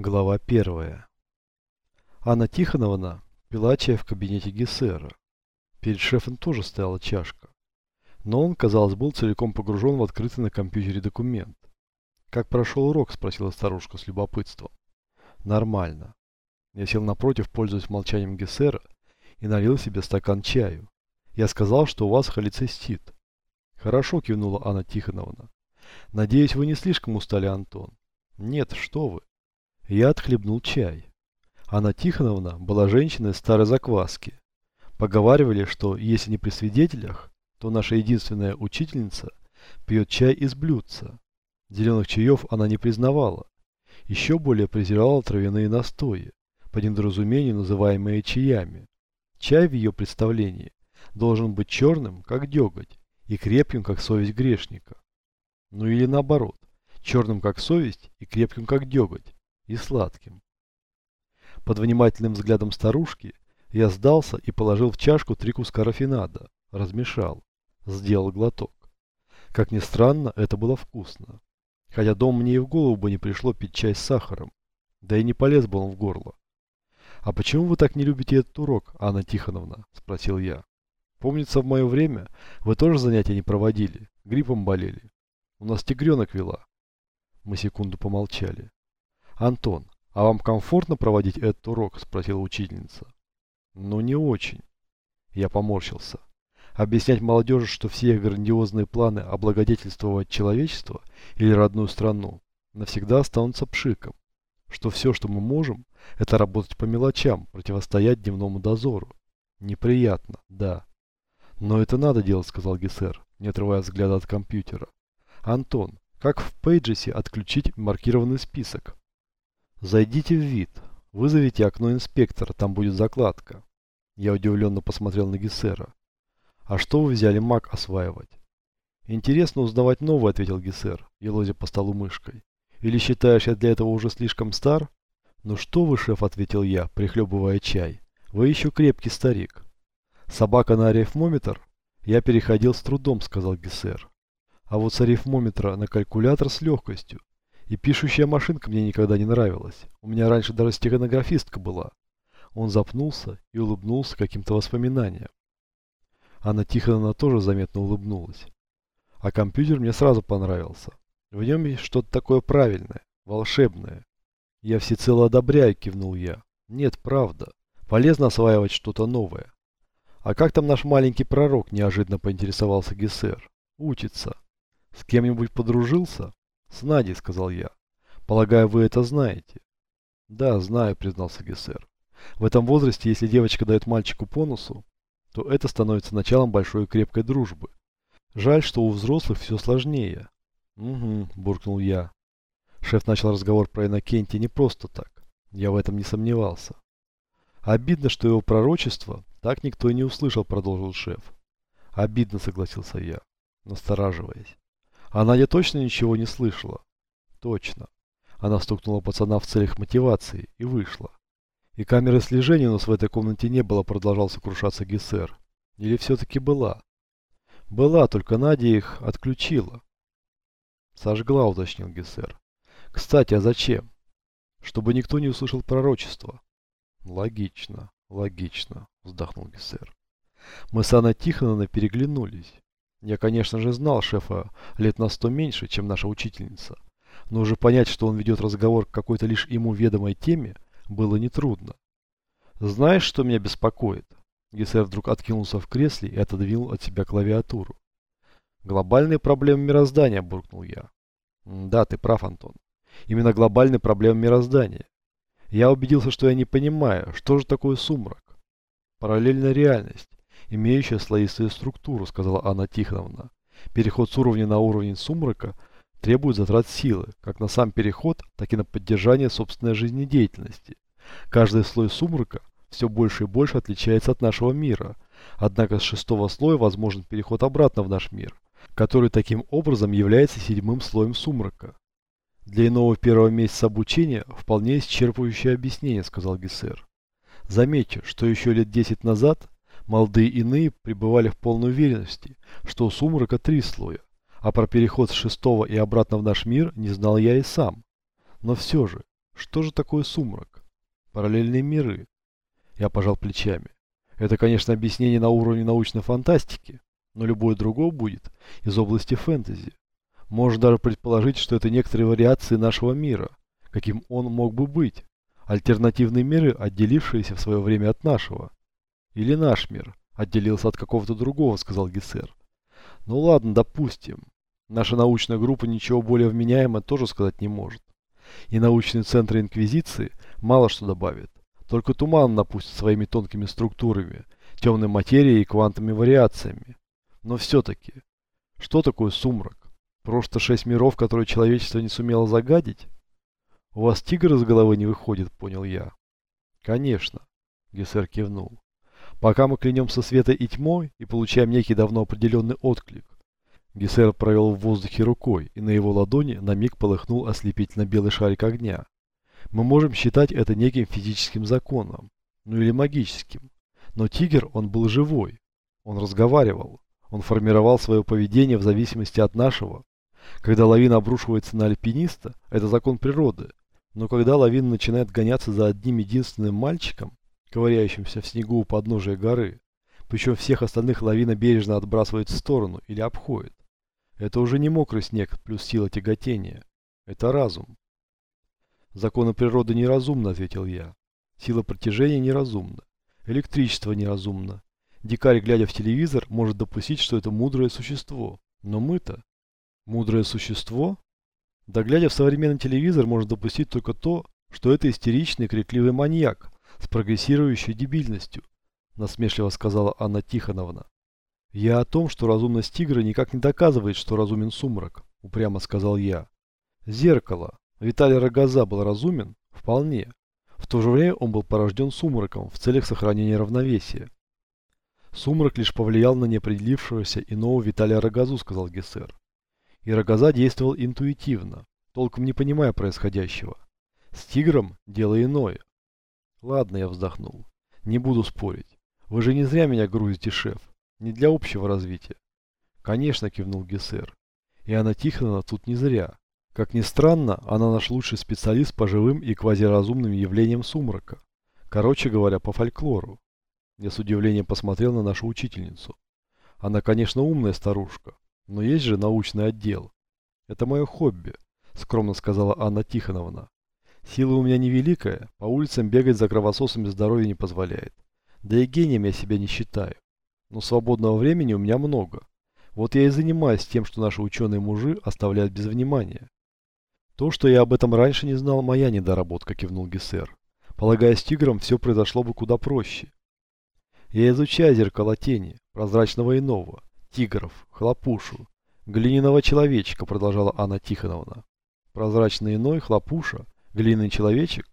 Глава первая. Анна Тихоновна пила чай в кабинете Гессера. Перед шефом тоже стояла чашка. Но он, казалось, был целиком погружен в открытый на компьютере документ. «Как прошел урок?» – спросила старушка с любопытством. «Нормально». Я сел напротив, пользуясь молчанием Гессера, и налил себе стакан чаю. Я сказал, что у вас холецистит. «Хорошо», – кивнула Анна Тихоновна. «Надеюсь, вы не слишком устали, Антон?» «Нет, что вы. Я отхлебнул чай. Анна Тихоновна была женщиной старой закваски. Поговаривали, что если не при свидетелях, то наша единственная учительница пьет чай из блюдца. Зеленых чаев она не признавала. Еще более презирала травяные настои, по недоразумению называемые чаями. Чай в ее представлении должен быть черным, как деготь, и крепким, как совесть грешника. Ну или наоборот, черным, как совесть, и крепким, как деготь и сладким. Под внимательным взглядом старушки я сдался и положил в чашку три куска рафинада, размешал, сделал глоток. Как ни странно, это было вкусно. Хотя дом мне и в голову бы не пришло пить чай с сахаром, да и не полез бы он в горло. «А почему вы так не любите этот урок, Анна Тихоновна?» – спросил я. «Помнится, в мое время вы тоже занятия не проводили, гриппом болели. У нас тигренок вела». Мы секунду помолчали. «Антон, а вам комфортно проводить этот урок?» – спросила учительница. «Ну, не очень». Я поморщился. Объяснять молодежи, что все грандиозные планы облагодетельствовать человечество или родную страну навсегда останутся пшиком. Что все, что мы можем, это работать по мелочам, противостоять дневному дозору. Неприятно, да. Но это надо делать, сказал Гессер, не отрывая взгляда от компьютера. Антон, как в Пейджесе отключить маркированный список? Зайдите в вид. Вызовите окно инспектора, там будет закладка. Я удивленно посмотрел на Гессера. А что вы взяли маг осваивать? Интересно узнавать новое, ответил Гессер, елозя по столу мышкой. Или считаешь, я для этого уже слишком стар? Ну что вы, шеф, ответил я, прихлебывая чай. Вы еще крепкий старик. Собака на арифмометр? Я переходил с трудом, сказал Гессер. А вот с арифмометра на калькулятор с легкостью. И пишущая машинка мне никогда не нравилась. У меня раньше даже стеганографистка была. Он запнулся и улыбнулся каким-то воспоминанием. Анна Тихоновна тоже заметно улыбнулась. А компьютер мне сразу понравился. В нем есть что-то такое правильное, волшебное. Я всецело одобряю, кивнул я. Нет, правда. Полезно осваивать что-то новое. А как там наш маленький пророк, неожиданно поинтересовался Гессер. Учится. С кем-нибудь подружился? «С Надей», — сказал я. «Полагаю, вы это знаете?» «Да, знаю», — признался Гессер. «В этом возрасте, если девочка дает мальчику по носу, то это становится началом большой и крепкой дружбы. Жаль, что у взрослых все сложнее». «Угу», — буркнул я. Шеф начал разговор про Иннокентия не просто так. Я в этом не сомневался. «Обидно, что его пророчество так никто и не услышал», — продолжил шеф. «Обидно», — согласился я, настораживаясь. А Надя точно ничего не слышала? Точно. Она стукнула пацана в целях мотивации и вышла. И камеры слежения у нас в этой комнате не было, продолжал сокрушаться Гессер. Или все-таки была? Была, только Надя их отключила. Сожгла, уточнил Гессер. Кстати, а зачем? Чтобы никто не услышал пророчества. Логично, логично, вздохнул Гессер. Мы с Анной Тихоновной переглянулись. Я, конечно же, знал шефа лет на сто меньше, чем наша учительница. Но уже понять, что он ведет разговор к какой-то лишь ему ведомой теме, было нетрудно. «Знаешь, что меня беспокоит?» Гессер вдруг откинулся в кресле и отодвинул от себя клавиатуру. «Глобальные проблемы мироздания», – буркнул я. «Да, ты прав, Антон. Именно глобальные проблемы мироздания. Я убедился, что я не понимаю, что же такое сумрак. Параллельная реальность имеющая слоистую структуру, сказала Анна Тихоновна. Переход с уровня на уровень сумрака требует затрат силы, как на сам переход, так и на поддержание собственной жизнедеятельности. Каждый слой сумрака все больше и больше отличается от нашего мира, однако с шестого слоя возможен переход обратно в наш мир, который таким образом является седьмым слоем сумрака. Для иного первого месяца обучения вполне исчерпывающее объяснение, сказал Гессер. Заметьте, что еще лет 10 назад Молодые иные пребывали в полной уверенности, что у сумрака три слоя, а про переход с шестого и обратно в наш мир не знал я и сам. Но все же, Что же такое сумрак? Параллельные миры. Я пожал плечами. Это, конечно, объяснение на уровне научной фантастики, но любое другое будет из области фэнтези. Можно даже предположить, что это некоторые вариации нашего мира, каким он мог бы быть. Альтернативные миры, отделившиеся в свое время от нашего. Или наш мир отделился от какого-то другого, сказал Гессер. Ну ладно, допустим. Наша научная группа ничего более вменяемого тоже сказать не может. И научные центры Инквизиции мало что добавят. Только туман напустит своими тонкими структурами, темной материей и квантовыми вариациями. Но все-таки, что такое сумрак? Просто шесть миров, которые человечество не сумело загадить? У вас тигр из головы не выходит, понял я. Конечно, Гессер кивнул. Пока мы клянемся светой и тьмой и получаем некий давно определенный отклик. Гессер провел в воздухе рукой, и на его ладони на миг полыхнул ослепительно белый шарик огня. Мы можем считать это неким физическим законом, ну или магическим. Но тигр, он был живой. Он разговаривал. Он формировал свое поведение в зависимости от нашего. Когда лавина обрушивается на альпиниста, это закон природы. Но когда лавина начинает гоняться за одним единственным мальчиком, ковыряющимся в снегу у подножия горы. Причем всех остальных лавина бережно отбрасывает в сторону или обходит. Это уже не мокрый снег плюс сила тяготения. Это разум. Законы природы неразумны, ответил я. Сила притяжения неразумна. Электричество неразумно. Дикарь, глядя в телевизор, может допустить, что это мудрое существо. Но мы-то... Мудрое существо? Да глядя в современный телевизор, можно допустить только то, что это истеричный крикливый маньяк, с прогрессирующей дебильностью, насмешливо сказала Анна Тихоновна. Я о том, что разумность тигра никак не доказывает, что разумен сумрак, упрямо сказал я. Зеркало. Виталий Рогоза был разумен? Вполне. В то же время он был порожден сумраком в целях сохранения равновесия. Сумрак лишь повлиял на неопределившегося иного Виталия Рогозу, сказал Гессер. И Рогоза действовал интуитивно, толком не понимая происходящего. С тигром дело иное. Ладно, я вздохнул. Не буду спорить. Вы же не зря меня грузите, шеф. Не для общего развития. Конечно, кивнул Гессер. И Анна Тихоновна тут не зря. Как ни странно, она наш лучший специалист по живым и квазиразумным явлениям сумрака. Короче говоря, по фольклору. Я с удивлением посмотрел на нашу учительницу. Она, конечно, умная старушка, но есть же научный отдел. Это мое хобби, скромно сказала Анна Тихоновна. Сила у меня невеликая, по улицам бегать за кровососами здоровье не позволяет. Да и гением я себя не считаю. Но свободного времени у меня много. Вот я и занимаюсь тем, что наши ученые-мужи оставляют без внимания. То, что я об этом раньше не знал, моя недоработка, кивнул Гессер. Полагая, с тигром все произошло бы куда проще. Я изучаю зеркало тени, прозрачного иного, тигров, хлопушу, глиняного человечка, продолжала Анна Тихоновна. Прозрачный иной, хлопуша – Глиняный человечек?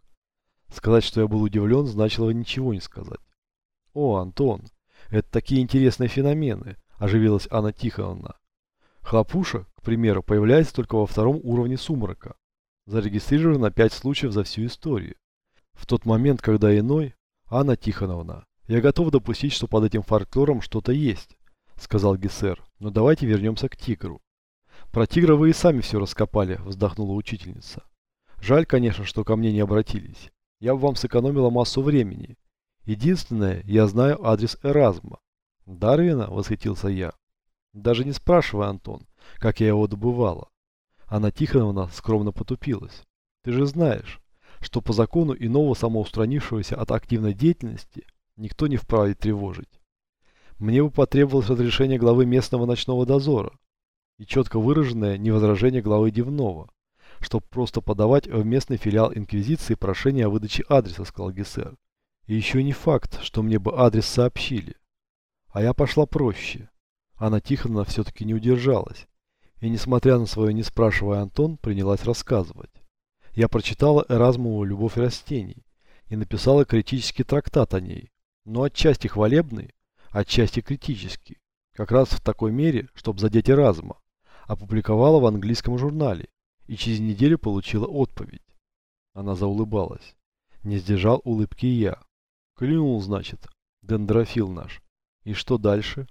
Сказать, что я был удивлен, значило ничего не сказать. О, Антон, это такие интересные феномены, оживилась Анна Тихоновна. Хлопуша, к примеру, появляется только во втором уровне сумрака. Зарегистрировано пять случаев за всю историю. В тот момент, когда иной, Анна Тихоновна, я готов допустить, что под этим фольклором что-то есть, сказал Гессер, но давайте вернемся к тигру. Про тигра вы и сами все раскопали, вздохнула учительница. Жаль, конечно, что ко мне не обратились. Я бы вам сэкономила массу времени. Единственное, я знаю адрес Эразма. Дарвина, восхитился я. Даже не спрашивай, Антон, как я его добывала. Анна Тихоновна скромно потупилась. Ты же знаешь, что по закону иного самоустранившегося от активной деятельности никто не вправе тревожить. Мне бы потребовалось разрешение главы местного ночного дозора и четко выраженное невозражение главы дневного чтобы просто подавать в местный филиал Инквизиции прошение о выдаче адреса, сказал Гессер. И еще не факт, что мне бы адрес сообщили. А я пошла проще. Анна Тихоновна все-таки не удержалась. И, несмотря на свое «не спрашивая Антон», принялась рассказывать. Я прочитала Эразмову «Любовь растений» и написала критический трактат о ней, но отчасти хвалебный, отчасти критический, как раз в такой мере, чтобы задеть Эразма. Опубликовала в английском журнале и через неделю получила отповедь. Она заулыбалась. Не сдержал улыбки я. Клюнул, значит, дендрофил наш. И что дальше?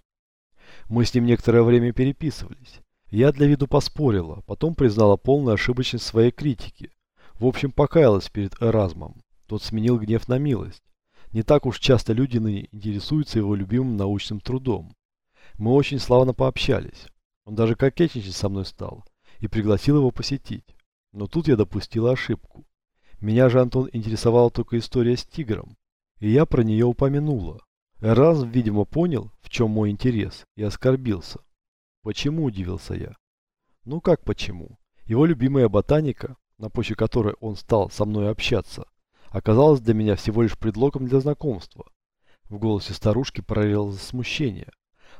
Мы с ним некоторое время переписывались. Я для виду поспорила, потом признала полную ошибочность своей критики. В общем, покаялась перед Эразмом. Тот сменил гнев на милость. Не так уж часто люди ныне интересуются его любимым научным трудом. Мы очень славно пообщались. Он даже кокетничать со мной стал и пригласил его посетить. Но тут я допустила ошибку. Меня же, Антон, интересовала только история с тигром. И я про нее упомянула. Эразм, видимо, понял, в чем мой интерес, и оскорбился. Почему, удивился я. Ну как почему? Его любимая ботаника, на почве которой он стал со мной общаться, оказалась для меня всего лишь предлогом для знакомства. В голосе старушки прорезалось смущение.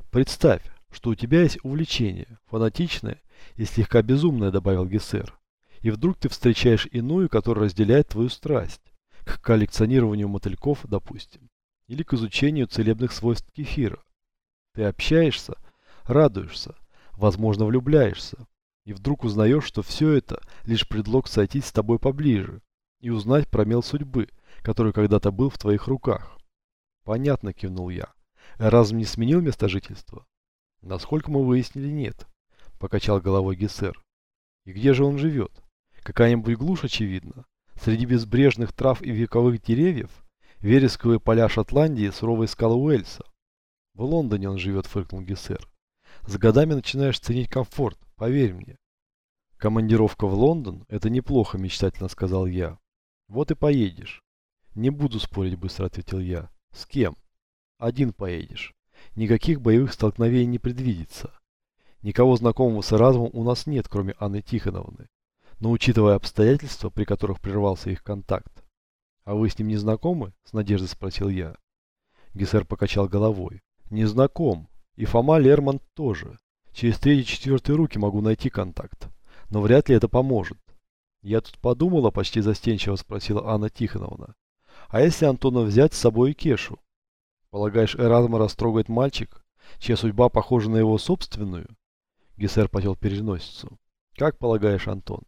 Представь, что у тебя есть увлечение, фанатичное и слегка безумное, добавил Гессер. И вдруг ты встречаешь иную, которая разделяет твою страсть. К коллекционированию мотыльков, допустим. Или к изучению целебных свойств кефира. Ты общаешься, радуешься, возможно влюбляешься. И вдруг узнаешь, что все это лишь предлог сойтись с тобой поближе и узнать про мел судьбы, который когда-то был в твоих руках. Понятно, кивнул я. Эразм не сменил место жительства? Насколько мы выяснили, нет. Покачал головой Гессер. И где же он живет? Какая-нибудь глушь, очевидно. Среди безбрежных трав и вековых деревьев, вересковые поля Шотландии, суровые скалы Уэльса. В Лондоне он живет, фыркнул Гессер. С годами начинаешь ценить комфорт, поверь мне. Командировка в Лондон – это неплохо, мечтательно сказал я. Вот и поедешь. Не буду спорить, быстро ответил я. С кем? Один поедешь. Никаких боевых столкновений не предвидится. Никого знакомого с Эразмом у нас нет, кроме Анны Тихоновны. Но учитывая обстоятельства, при которых прервался их контакт. «А вы с ним не знакомы?» – с надеждой спросил я. Гессер покачал головой. «Не знаком. И Фома Лермонт тоже. Через третьи-четвертые руки могу найти контакт. Но вряд ли это поможет. Я тут подумала, почти застенчиво спросила Анна Тихоновна. А если Антона взять с собой и Кешу? Полагаешь, Эразма растрогает мальчик, чья судьба похожа на его собственную? Гессер потел переносицу. Как полагаешь, Антон?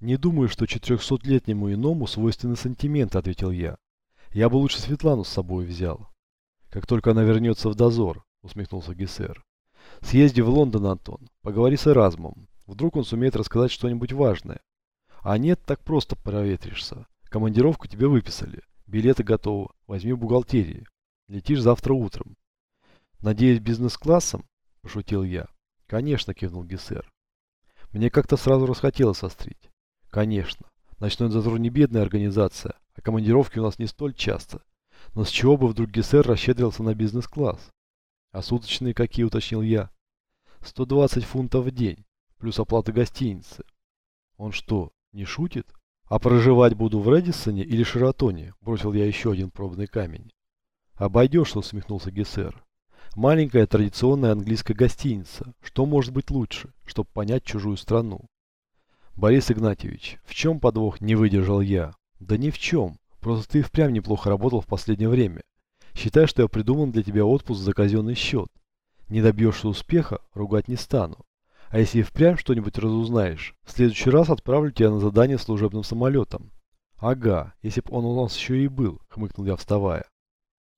Не думаю, что четырехсотлетнему иному свойственны сантименты, ответил я. Я бы лучше Светлану с собой взял. Как только она вернется в дозор, усмехнулся Гессер. Съезди в Лондон, Антон, поговори с Эразмом. Вдруг он сумеет рассказать что-нибудь важное. А нет, так просто проветришься. Командировку тебе выписали. Билеты готовы. Возьми в бухгалтерии. Летишь завтра утром. Надеюсь, бизнес-классом? Пошутил я. Конечно, кивнул Гессер. Мне как-то сразу расхотелось острить. Конечно. Ночной дозор не бедная организация, а командировки у нас не столь часто. Но с чего бы вдруг Гессер расщедрился на бизнес-класс? А суточные какие, уточнил я. 120 фунтов в день, плюс оплата гостиницы. Он что, не шутит? А проживать буду в Редисоне или Шератоне? Бросил я еще один пробный камень. Обойдешься, усмехнулся Гессер. Маленькая традиционная английская гостиница. Что может быть лучше, чтобы понять чужую страну? Борис Игнатьевич, в чем подвох не выдержал я? Да ни в чем. Просто ты впрямь неплохо работал в последнее время. Считай, что я придумал для тебя отпуск за казенный счет. Не добьешься успеха, ругать не стану. А если и впрямь что-нибудь разузнаешь, в следующий раз отправлю тебя на задание служебным самолетом. Ага, если б он у нас еще и был, хмыкнул я, вставая.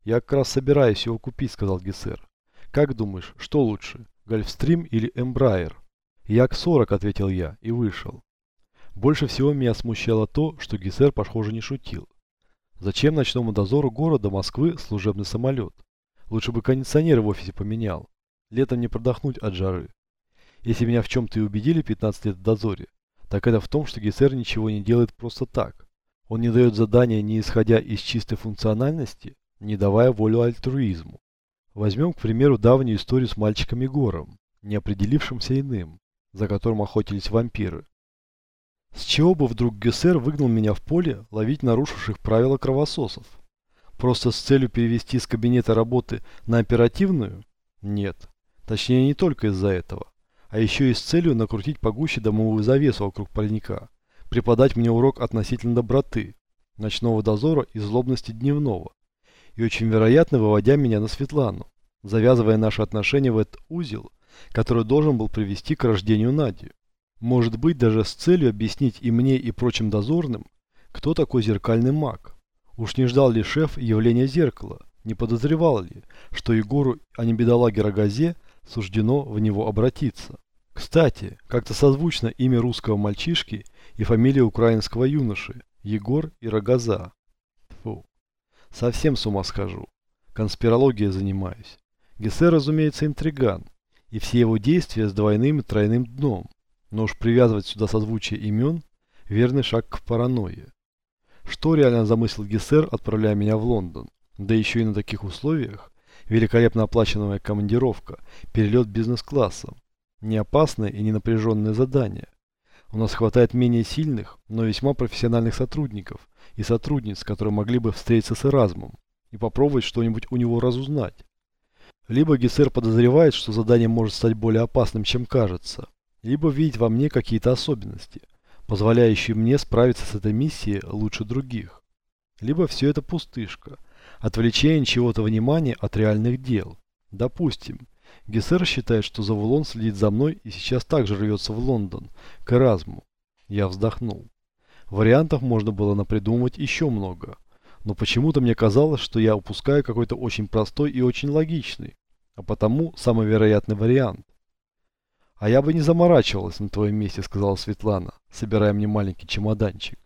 Я как раз собираюсь его купить, сказал Гессер. Как думаешь, что лучше, Гольфстрим или Эмбрайер? Як-40, ответил я и вышел. Больше всего меня смущало то, что Гессер, похоже, не шутил. Зачем ночному дозору города Москвы служебный самолет? Лучше бы кондиционер в офисе поменял. Летом не продохнуть от жары. Если меня в чем-то и убедили 15 лет в дозоре, так это в том, что Гессер ничего не делает просто так. Он не дает задания, не исходя из чистой функциональности, не давая волю альтруизму. Возьмем, к примеру, давнюю историю с мальчиком Егором, не определившимся иным, за которым охотились вампиры. С чего бы вдруг Гессер выгнал меня в поле ловить нарушивших правила кровососов? Просто с целью перевести из кабинета работы на оперативную? Нет. Точнее, не только из-за этого а еще и с целью накрутить погуще домовую завесу вокруг паренька, преподать мне урок относительно доброты, ночного дозора и злобности дневного, и очень вероятно выводя меня на Светлану, завязывая наши отношения в этот узел, который должен был привести к рождению Нади. Может быть, даже с целью объяснить и мне, и прочим дозорным, кто такой зеркальный маг. Уж не ждал ли шеф явления зеркала, не подозревал ли, что Егору, а не бедолаге Рогазе, суждено в него обратиться. Кстати, как-то созвучно имя русского мальчишки и фамилия украинского юноши – Егор и Рогоза. Совсем с ума схожу. Конспирологией занимаюсь. Гессе, разумеется, интриган, и все его действия с двойным и тройным дном. Но уж привязывать сюда созвучие имен – верный шаг к паранойе. Что реально замыслил Гессер, отправляя меня в Лондон? Да еще и на таких условиях. Великолепно оплаченная командировка, перелет бизнес-классом. Не опасное и не напряженное задание. У нас хватает менее сильных, но весьма профессиональных сотрудников и сотрудниц, которые могли бы встретиться с Эразмом и попробовать что-нибудь у него разузнать. Либо Гессер подозревает, что задание может стать более опасным, чем кажется, либо видит во мне какие-то особенности, позволяющие мне справиться с этой миссией лучше других. Либо все это пустышка, отвлечение чего-то внимания от реальных дел. Допустим, Гессер считает, что Завулон следит за мной и сейчас также рвется в Лондон, к Эразму. Я вздохнул. Вариантов можно было напридумывать еще много но почему-то мне казалось, что я упускаю какой-то очень простой и очень логичный, а потому самый вероятный вариант. «А я бы не заморачивалась на твоем месте», — сказала Светлана, собирая мне маленький чемоданчик.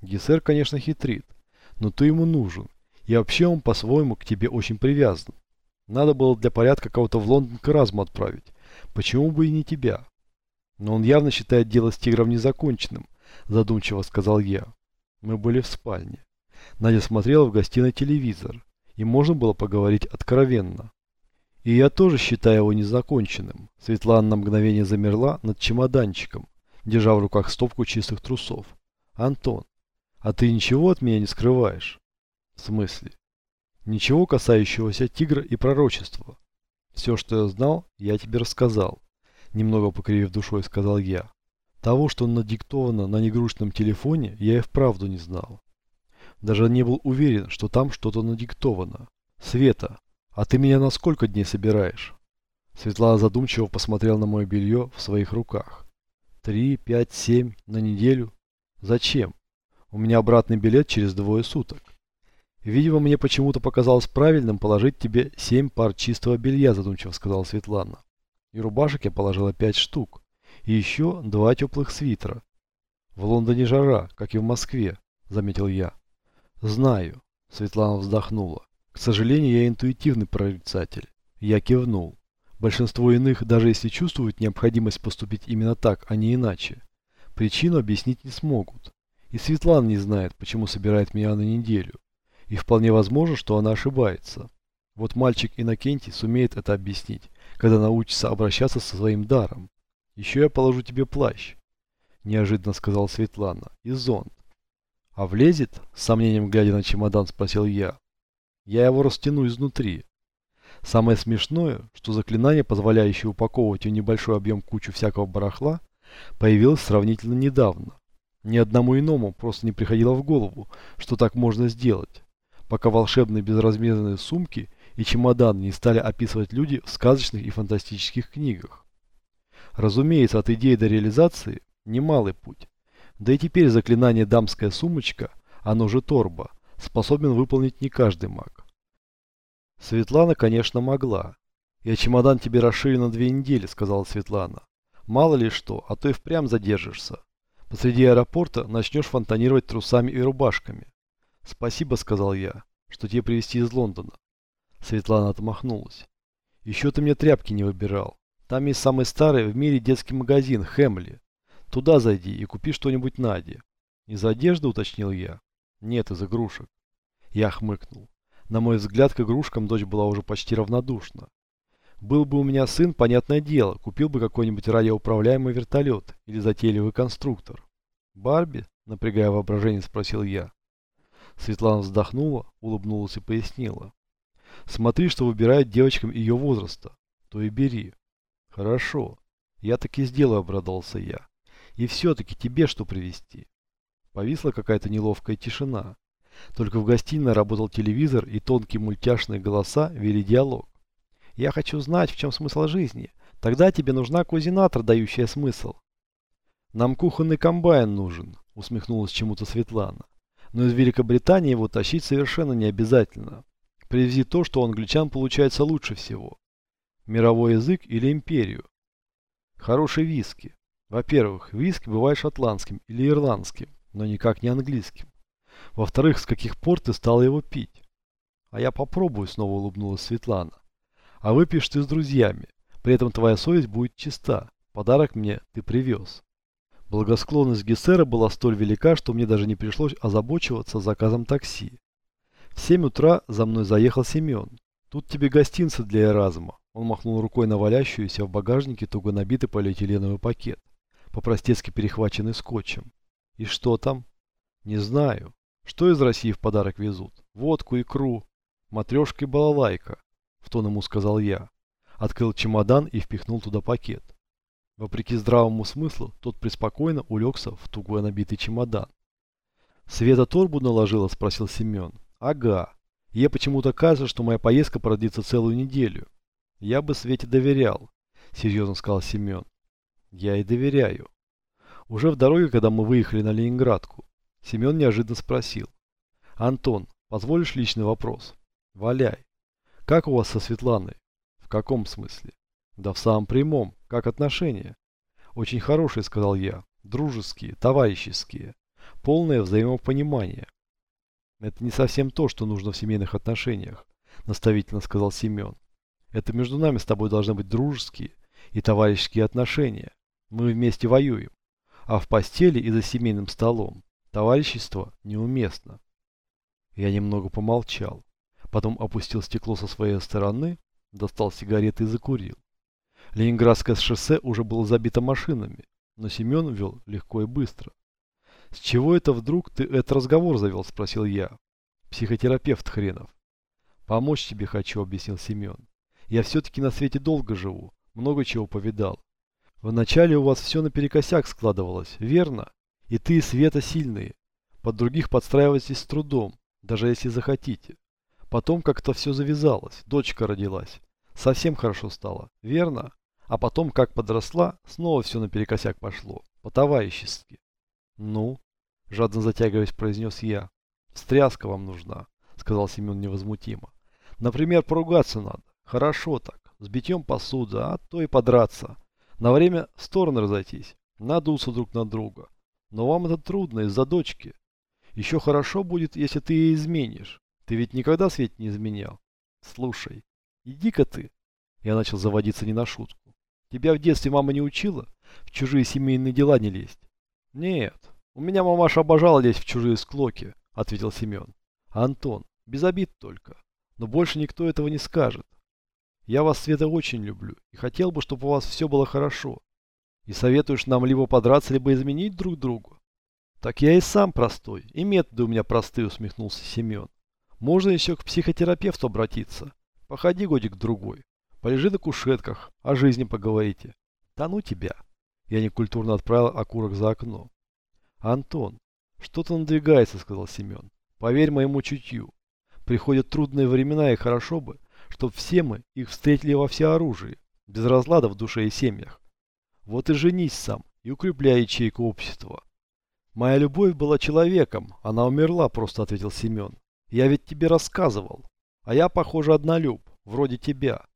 «Гессер, конечно, хитрит, но ты ему нужен, и вообще он по-своему к тебе очень привязан. Надо было для порядка кого-то в Лондон к Эразму отправить, почему бы и не тебя?» «Но он явно считает дело с тигром незаконченным», — задумчиво сказал я. Мы были в спальне. Надя смотрела в гостиной телевизор, и можно было поговорить откровенно. И я тоже считаю его незаконченным. Светлана на мгновение замерла над чемоданчиком, держа в руках стопку чистых трусов. Антон, а ты ничего от меня не скрываешь? В смысле? Ничего касающегося тигра и пророчества. Все, что я знал, я тебе рассказал. Немного покривив душой, сказал я. Того, что надиктовано на негрушном телефоне, я и вправду не знал. Даже не был уверен, что там что-то надиктовано. Света, а ты меня на сколько дней собираешь? Светлана задумчиво посмотрела на мое белье в своих руках. Три, пять, семь, на неделю? Зачем? У меня обратный билет через двое суток. Видимо, мне почему-то показалось правильным положить тебе семь пар чистого белья, задумчиво сказала Светлана. И рубашек я положила пять штук. И еще два теплых свитера. В Лондоне жара, как и в Москве, заметил я. Знаю. Светлана вздохнула. К сожалению, я интуитивный прорицатель. Я кивнул. Большинство иных, даже если чувствуют необходимость поступить именно так, а не иначе, причину объяснить не смогут. И Светлана не знает, почему собирает меня на неделю. И вполне возможно, что она ошибается. Вот мальчик Иннокентий сумеет это объяснить, когда научится обращаться со своим даром. Еще я положу тебе плащ, неожиданно сказала Светлана, и зонт. «А влезет?» – с сомнением глядя на чемодан, спросил я. «Я его растяну изнутри». Самое смешное, что заклинание, позволяющее упаковывать в небольшой объем кучу всякого барахла, появилось сравнительно недавно. Ни одному иному просто не приходило в голову, что так можно сделать, пока волшебные безразмерные сумки и чемоданы не стали описывать люди в сказочных и фантастических книгах. Разумеется, от идеи до реализации немалый путь. Да и теперь заклинание «дамская сумочка», оно же торба, способен выполнить не каждый маг. Светлана, конечно, могла. «Я чемодан тебе расширю на две недели», — сказала Светлана. «Мало ли что, а то и впрямь задержишься. Посреди аэропорта начнешь фонтанировать трусами и рубашками». «Спасибо», — сказал я, — «что тебе привезти из Лондона». Светлана отмахнулась. «Еще ты мне тряпки не выбирал. Там есть самый старый в мире детский магазин, Хэмли. Туда зайди и купи что-нибудь Наде. Из одежды, уточнил я. Нет, из игрушек. Я хмыкнул. На мой взгляд, к игрушкам дочь была уже почти равнодушна. Был бы у меня сын, понятное дело, купил бы какой-нибудь радиоуправляемый вертолет или затейливый конструктор. Барби? Напрягая воображение, спросил я. Светлана вздохнула, улыбнулась и пояснила. Смотри, что выбирает девочкам ее возраста. То и бери. Хорошо. Я так и сделаю, обрадовался я. И все-таки тебе что привезти? Повисла какая-то неловкая тишина. Только в гостиной работал телевизор, и тонкие мультяшные голоса вели диалог. «Я хочу знать, в чем смысл жизни. Тогда тебе нужна кузинатор, дающая смысл». «Нам кухонный комбайн нужен», — усмехнулась чему-то Светлана. «Но из Великобритании его тащить совершенно не обязательно. Привези то, что у англичан получается лучше всего. Мировой язык или империю. Хороший виски. Во-первых, виски бывает шотландским или ирландским, но никак не английским. Во-вторых, с каких пор ты стала его пить? А я попробую, снова улыбнулась Светлана. А выпьешь ты с друзьями. При этом твоя совесть будет чиста. Подарок мне ты привез. Благосклонность Гессера была столь велика, что мне даже не пришлось озабочиваться заказом такси. В 7 утра за мной заехал Семен. Тут тебе гостинцы для Эразма. Он махнул рукой на валящуюся в багажнике туго набитый полиэтиленовый пакет, по-простецки перехваченный скотчем. И что там? Не знаю. Что из России в подарок везут? Водку, икру, матрешка и балалайка, в тон ему сказал я. Открыл чемодан и впихнул туда пакет. Вопреки здравому смыслу, тот преспокойно улегся в туго набитый чемодан. «Света торбу наложила?» – спросил Семен. «Ага. Ей почему-то кажется, что моя поездка продлится целую неделю. Я бы Свете доверял», – серьезно сказал Семен. «Я и доверяю». Уже в дороге, когда мы выехали на Ленинградку, Семен неожиданно спросил. «Антон, позволишь личный вопрос?» «Валяй. Как у вас со Светланой?» «В каком смысле?» «Да в самом прямом. Как отношения? Очень хорошие, сказал я. Дружеские, товарищеские. Полное взаимопонимание. Это не совсем то, что нужно в семейных отношениях, наставительно сказал Семен. Это между нами с тобой должны быть дружеские и товарищеские отношения. Мы вместе воюем. А в постели и за семейным столом товарищество неуместно. Я немного помолчал. Потом опустил стекло со своей стороны, достал сигареты и закурил. Ленинградское шоссе уже было забито машинами, но Семен вел легко и быстро. «С чего это вдруг ты этот разговор завел?» – спросил я. «Психотерапевт хренов». «Помочь тебе хочу», – объяснил Семен. «Я все-таки на свете долго живу, много чего повидал. Вначале у вас все наперекосяк складывалось, верно? И ты, и Света сильные. Под других подстраиваетесь с трудом, даже если захотите. Потом как-то все завязалось, дочка родилась. Совсем хорошо стало, верно? А потом, как подросла, снова все наперекосяк пошло. По-товарищески. Ну, жадно затягиваясь, произнес я. Стряска вам нужна, сказал Семен невозмутимо. Например, поругаться надо. Хорошо так. С битьем посуды, а то и подраться. На время в стороны разойтись. Надуться друг на друга. Но вам это трудно из-за дочки. Еще хорошо будет, если ты ей изменишь. Ты ведь никогда Свет не изменял. Слушай, иди-ка ты. Я начал заводиться не на шутку. Тебя в детстве мама не учила? В чужие семейные дела не лезть? Нет. У меня мамаша обожала лезть в чужие склоки, ответил Семен. Антон, без обид только. Но больше никто этого не скажет. Я вас, Света, очень люблю и хотел бы, чтобы у вас все было хорошо. И советуешь нам либо подраться, либо изменить друг другу. Так я и сам простой, и методы у меня простые, усмехнулся Семен. Можно еще к психотерапевту обратиться. Походи годик-другой. Полежи на кушетках, о жизни поговорите. Да ну тебя. Я некультурно отправил окурок за окно. Антон, что-то надвигается, сказал Семен. Поверь моему чутью. Приходят трудные времена, и хорошо бы, чтобы все мы их встретили во всеоружии, без разлада в душе и семьях. Вот и женись сам, и укрепляй ячейку общества. Моя любовь была человеком, она умерла, просто ответил Семен. Я ведь тебе рассказывал. А я, похоже, однолюб, вроде тебя.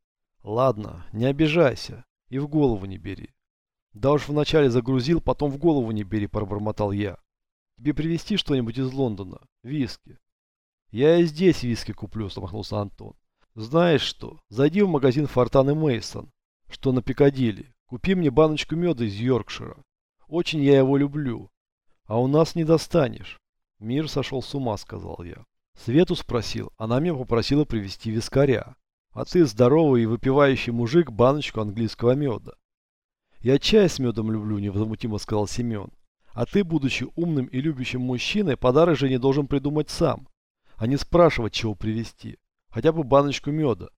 Ладно, не обижайся и в голову не бери. Да уж вначале загрузил, потом в голову не бери, пробормотал я. Тебе привезти что-нибудь из Лондона? Виски. Я и здесь виски куплю, смахнулся Антон. Знаешь что, зайди в магазин Фортан и Мейсон, что на Пикадилли. Купи мне баночку меда из Йоркшира. Очень я его люблю. А у нас не достанешь. Мир сошел с ума, сказал я. Свету спросил, она меня попросила привезти вискаря. А ты здоровый и выпивающий мужик баночку английского меда. Я чай с медом люблю, невозмутимо сказал Семен. А ты, будучи умным и любящим мужчиной, подарок же не должен придумать сам, а не спрашивать, чего привезти. Хотя бы баночку меда.